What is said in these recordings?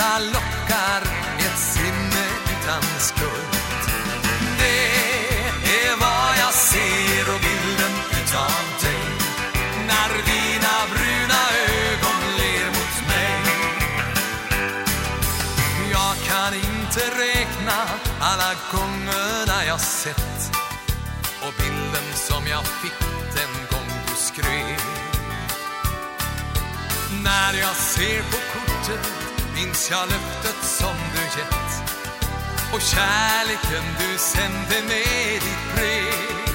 rosa lockar ett sinne utan skuld. Det är vad jag ser och bilden utav dig. När dina bruna ögon ler mot mig. Jag kan inte räkna alla gångerna jag sett och bilden som jag fick den gång du skrev. När jag ser på kortet minns jag löftet som du gett och kärleken du sände med ditt brev.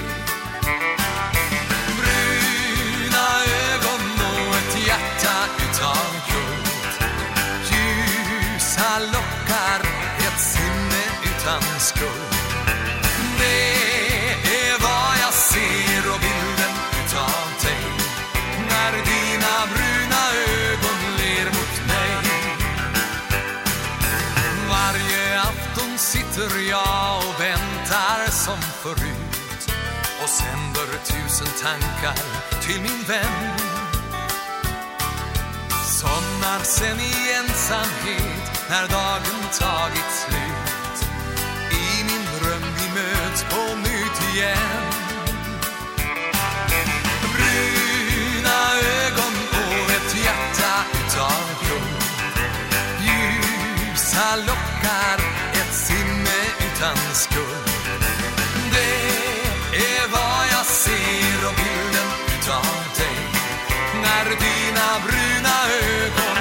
Bruna ögon och ett hjärta utav guld. Ljusa lockar, ett sinne utan skuld. Sen sitter jag och väntar som förut och sänder tusen tankar till min vän. Somnar sen i ensamhet när dagen tagit slut. I min dröm vi möts på nytt igen. Bruna ögon och ett hjärta utav blod. Ljusa lockar sinne utan skuld. Det är vad jag ser och bilden utav dig. När dina bruna ögon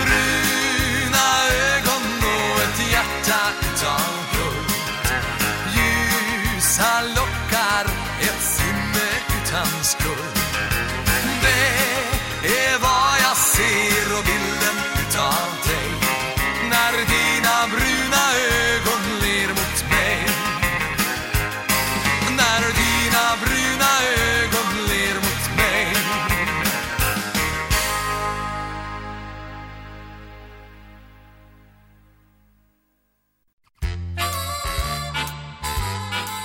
Bruna ögon och ett hjärta utav guld Ljusa lockar, ett sinne utan skuld.